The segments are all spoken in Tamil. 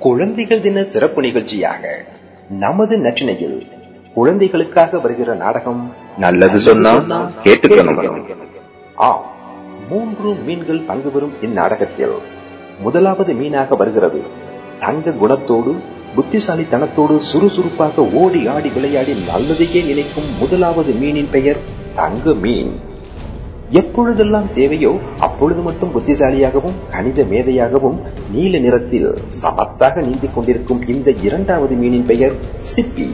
குழந்தைகள் தின சிறப்பு நிகழ்ச்சியாக நமது நற்றினையில் குழந்தைகளுக்காக வருகிற நாடகம் நல்லது சொன்னா கேட்டுக்கணும் ஆம் மூன்று மீன்கள் பங்கு பெறும் இந்நாடகத்தில் முதலாவது மீனாக வருகிறது. தங்க குணத்தோடு புத்திசாலித்தனத்தோடு சுறுசுறுப்பாக ஓடி ஆடி விளையாடி நல்லதையே நினைக்கும் முதலாவது மீனின் பெயர் தங்க மீன். எப்பொழுதெல்லாம் தேவையோ அப்பொழுது மட்டும் புத்திசாலியாகவும் கணித மேதையாகவும் நீல நிறத்தில் சமத்தாக நீந்திக் கொண்டிருக்கும் இந்த இரண்டாவது மீனின் பெயர் சிப்பி.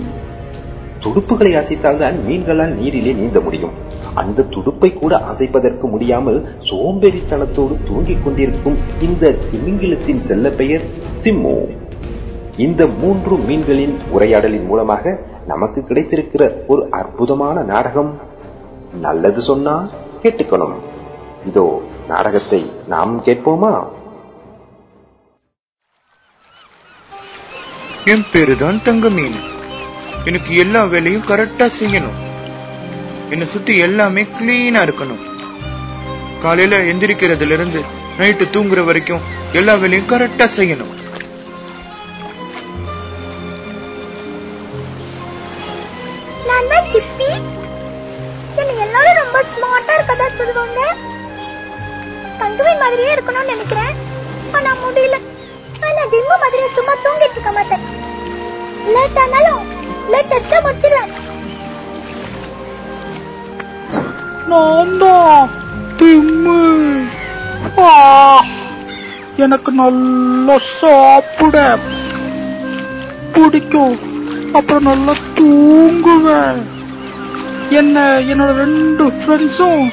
துடுப்புகளை அசைத்தால்தான் மீன்களால் நீரிலே நீந்த முடியும். அந்த துடுப்பை கூட அசைப்பதற்கு முடியாமல் சோம்பேறித்தனத்தோடு தூங்கிக் கொண்டிருக்கும் இந்த திமிங்கிலத்தின் செல்ல பெயர் திம்மு. இந்த மூன்று மீன்களின் உரையாடலின் மூலமாக நமக்கு கிடைத்திருக்கிற ஒரு அற்புதமான நாடகம் நல்லது சொன்னா கேட்டுக்கணும். இதோ நாடகத்தை நாம் கேட்போமா? என் பேரு தான் தங்க மீன் எனக்கு எல்லா வேலையும் கரெக்டா செய்யணும். என்னை சுத்தி எல்லாமே கிளீனா இருக்கணும். காலையில எந்திரிக்கிறதுல இருந்து நைட்டு தூங்குற வரைக்கும் எல்லா வேலையும் கரெக்டா செய்யணும். சிப்பி. ரொம்ப ஸ்மார்ட்டா இருக்கதா சொல்லுவாங்க? தங்குவின் மாதிரியே இருக்கணும்னு நினைக்கிறேன். ஆனா முடியல. ஆனா திம்மு மாதிரியே சும்மா தூங்கிட்டு இருக்க மாட்டேன். லேட் ஆனாலும் லேட்டஸ்டா முடிச்சிடுவேன் நான் தான் திம்மு. எனக்கு நல்லா சாப்பிட. பிடிக்கும். அப்புறம் நல்லா தூங்குவேன். என்ன என்னோட ரெண்டு ஃப்ரெண்ட்ஸும்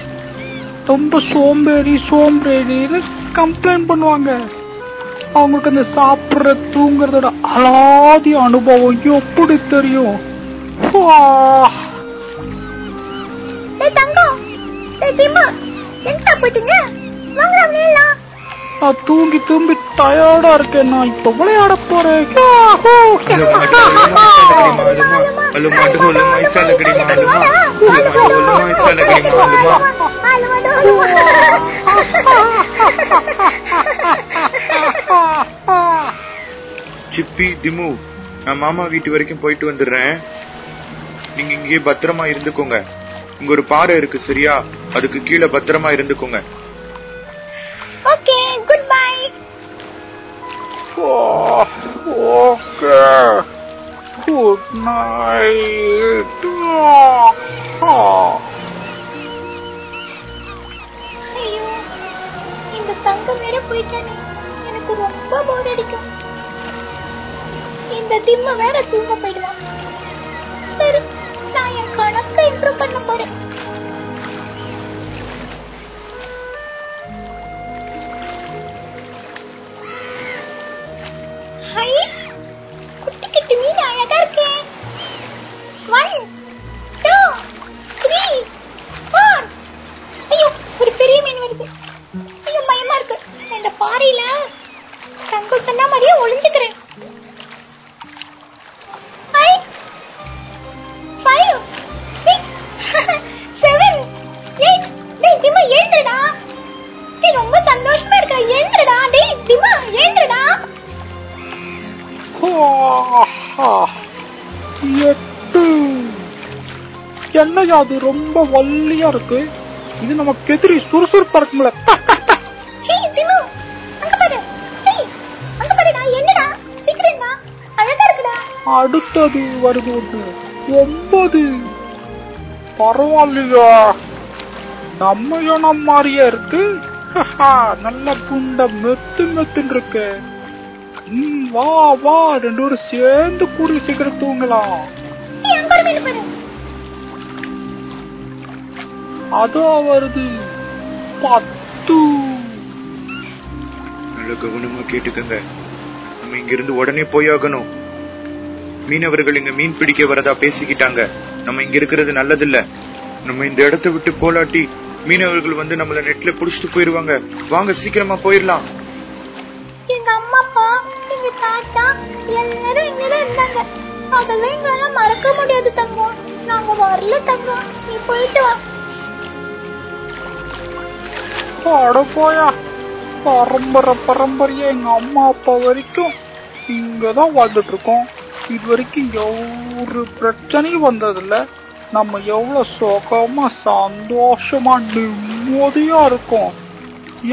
ரொம்ப சோம்பேறி சோம்பேறின்னு கம்ப்ளைண்ட் பண்ணுவாங்க. அவங்களுக்கு அந்த சாப்பிட்ற தூங்குறதோட அலாதி அனுபவம் எப்படி தெரியும்? தங்கம் போயிட்டீங்க? வாங்க நான் தூங்கி தூங்கி டயர்டா இருக்கேன் நான் இப்ப விளையாட போறேன் சிப்பி திமு நான் மாமா வீட்டு வரைக்கும் போயிட்டு வந்துடுறேன். நீங்க இங்கேயே பத்திரமா இருந்துக்கோங்க. இங்க ஒரு பாறை இருக்கு சரியா? அதுக்கு கீழே பத்திரமா இருந்துக்கோங்க. Okay good bye okay good night ஐயோ இந்த தங்கம் வேற போயிட்டானே. எனக்கு ரொம்ப போர் அடிக்கும். இந்த திம்ம வேற தூங்க போயிடுவான். சரி நான் என் கணக்கை இம்ப்ரூவ் பண்ண போறேன். த்ரீ ஃபோர் ஐயோ ஒரு பெரிய மீன் வருது. ஐயோ பயமா இருக்கு. இந்த பாறையில தங்கம் சொன்ன மாதிரியே ஒளிஞ்சுக்கிறேன். I five six seven eight டேய் திமா ஏழுடா டேய் ரொம்ப சந்தோஷமா இருக்கா ஏன்றடா டேய் திமா ஏழுடா எட்டு என்னையா அது ரொம்ப வள்ளியா இருக்கு. இது நமக்கு எதிரி சுறுசுறுப்பா இருக்கும்ல அடுத்தது வருது ஒண்ணு. ஒன்பது. பரவாயில்லையா? நம்ம இனம் மாதிரியே இருக்கு. நல்ல புண்ட மெத்து மெத்துன்னு இருக்கு. வா வா. ரெண்டு பேரும் சேர்ந்து கூடிய சீக்கிரம் தூங்கலாம். ஏய் அங்க ஒரு மீன் பாரு அதோ வருது பத்து. நல்ல கவனமா கேட்டுக்கங்க. நம்ம இங்க இருந்து உடனே போயாகணும். மீனவர்கள் இங்க மீன் பிடிக்க வரதா பேசிக்கிட்டாங்க. நம்ம இங்க இருக்கிறது நல்லதில்ல. நம்ம இந்த இடத்தை விட்டு போலாட்டி மீனவர்கள் வந்து நம்மள நெட்ல புடிச்சிட்டு போயிருவாங்க. வாங்க சீக்கிரமா போயிடலாம் எங்க அம்மா அப்பா எங்க தாத்தா எல்லாரும் இங்கதான் இருந்தாங்க. அதெல்லாம் எங்களால மறக்க முடியாது தங்கம். நாங்க வரல தங்கம். நீ போயிட்டு வா. அட போயா பரம்பரை பரம்பரையா எங்க அம்மா அப்பா வரைக்கும் இங்கதான் வாழ்ந்துட்டு இருக்கோம் இது வரைக்கும் ஒரு பிரச்சனையும் வந்ததில்ல நம்ம எவ்வளவு சுகமா சந்தோஷமா நிம்மதியா இருக்கோம்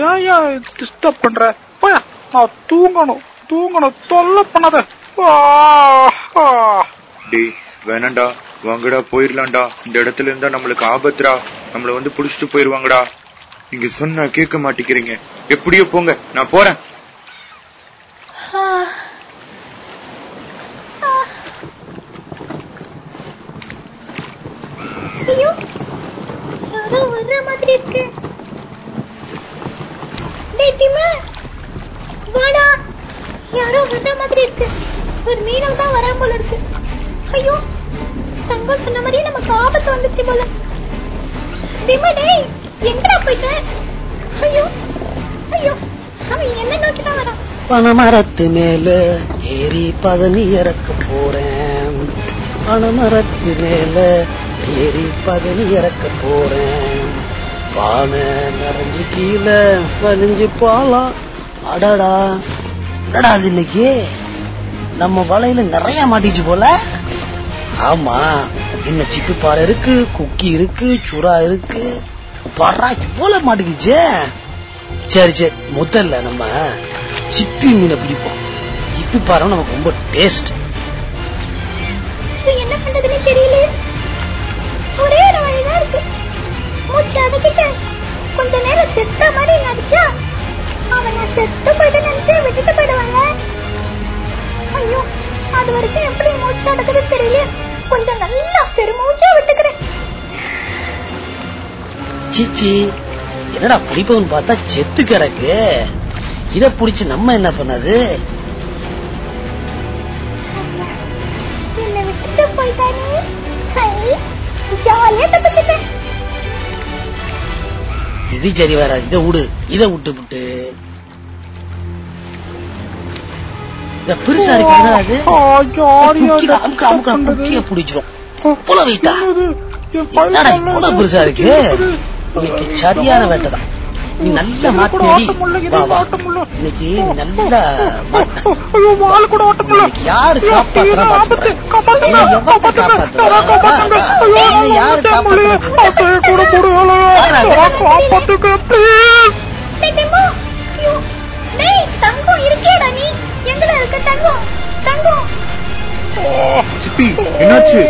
ஏன் ஏன் டிஸ்டர்ப் பண்ற போயா, நான் தூங்கணும் தூங்கணும் தொல்லை பண்ணத ஆ, வேணாண்டா வாங்கடா போயிடலாம்டா இந்த இடத்துல இருந்தா நம்மளுக்கு ஆபத்துடா நம்மள வந்து புடிச்சிட்டு போயிருவாங்கடா நீங்க சொன்னா கேட்க மாட்டேங்கிறீங்க. எப்படியோ போங்க நான் போறேன். யாரோ வர்ற மாதிரி இருக்கு. வாடா. யாரோ வர்ற மாதிரி ஒரு தான் இருக்கு. ஐயோ சொன்ன மாதிரியே நமக்கு ஆபத்து வந்துச்சு போல. திமா எங்கடா போயிட்ட? ஐயோ ஐயோ அவன் என்ன நோக்கி தான் வரான். பனமரத்து மேல ஏறி பதனி இறக்க போறேன். பனமரத்து மேல ஏறி பதனி இறக்க போறேன். பானை நிறைஞ்சு கீழே வலிஞ்சு போலாம். அடடா என்னடா அது இன்னைக்கு? நம்ம வலையில நிறைய மாட்டிச்சு போல. ஆமா என்ன சிப்பி பாறை இருக்கு குக்கி இருக்கு சுறா இருக்கு. பாரா இவ்வளவு மாட்டிக்கிச்சே? சரி சரி முதல்ல நம்ம சிப்பி மீனை பிடிப்போம். சிப்பி பாறை நமக்கு ரொம்ப டேஸ்ட் என்ன பண்றதுன்னு தெரியல. ஒரே ஒரு வழிதான் இருக்கு. மூச்சு அடக்கிட்டு கொஞ்ச நேரம் செத்த மாதிரி நடிச்சா அவனை செத்து போயிட்டு நினைச்சு விட்டுட்டு போயிடுவாங்க. ஐயோ அது வரைக்கும் எப்படி மூச்சு அடக்குது தெரியல. கொஞ்சம் நல்லா பெருமூச்சா விட்டு சீச்சி என்னடா பிடிப்பவன் பார்த்தா செத்து கிடக்கு. இத புடிச்சு நம்ம என்ன பண்ணது? இது சரி வராது. இத விடு. இத விட்டு விட்டு. இந்த பெருசா இருக்கு. என்னது? என் என்னடா இவ்வளவு பெருசா இருக்கு? இன்னைக்கு சரியான வேட்டைதான் நீ நல்ல மாட்டேடி வா வா. இன்னைக்கு நீ நல்லா மாட்ட ஓட்ட முடியல இன்னைக்கு யாரு காப்பாத்துறா தங்கம் இருக்கேடா நீ. எங்கடா இருக்க தங்கம்? தங்கம். சிப்பி என்னாச்சு?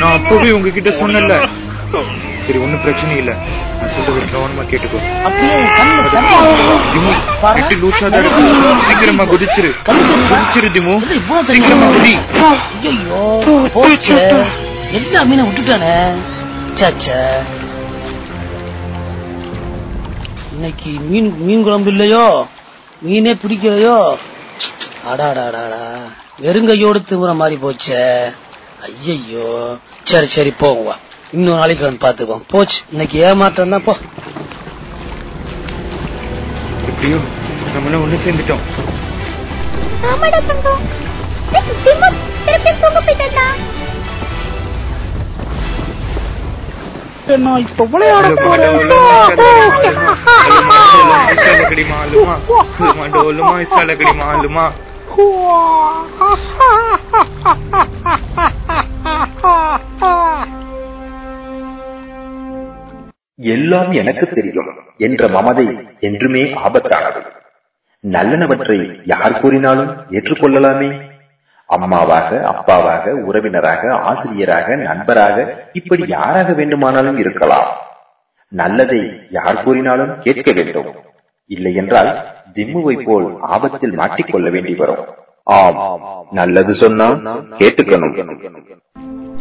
நான் அப்பவே உங்ககிட்ட சொன்னல சரி ஒண்ணும் பிரச்சனை இல்ல. நான் சொல்றது கவனமா கேட்டுக்கோ. அப்படியே லூசா தான் சீக்கிரமா குதிச்சிரு? குதிச்சிரு திமு. சீக்கிரமா குதி. ஐயோ போச்சு. எல்லா மீனை விட்டுட்டானே. சாச்சா இன்னைக்கு மீன் மீன் குழம்பு இல்லையோ? மீனே பிடிக்கலையோ? அடாடாடாடா. வெறுங்கையோடு திமுற மாதிரி போச்சே. ஐயையோ சரி சரி போங்க வா இன்னொரு நாளைக்கு வந்து பாத்துக்குவோம் போச்சு. இன்னைக்கு ஏமாற்றம் தான் போ. எப்படியோ நம்மளாம் ஒண்ணு சேர்ந்துட்டோம். நான் இப்ப விளையாட எல்லாம் எனக்கு தெரியும் என்ற மமதை என்றுமே ஆபத்தானது. நல்லனவற்றை யார் கூறினாலும் ஏற்றுக்கொள்ளலாமே. அம்மாவாக அப்பாவாக உறவினராக ஆசிரியராக நண்பராக இப்படி யாராக வேண்டுமானாலும் இருக்கலாம். நல்லதை யார் கூறினாலும் கேட்க வேண்டும். இல்லை என்றால் திம்முவை போல் ஆபத்தில் மாட்டிக்கொள்ள வேண்டி வரும். ஆம் நல்லது சொன்னால் கேட்டுக்கணும்.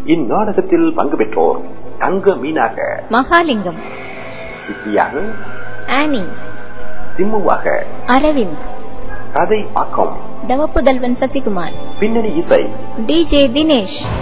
இந்நாடகத்தில் பங்கு பெற்றோர் தங்க மீனாக மகாலிங்கம். சிப்பியாக ஆனி. திம்முவாக அரவிந்த். கதை ஆக்கம். தவப்புதல்வன் சசிகுமார். பின்னணி இசை. டிஜே தினேஷ்.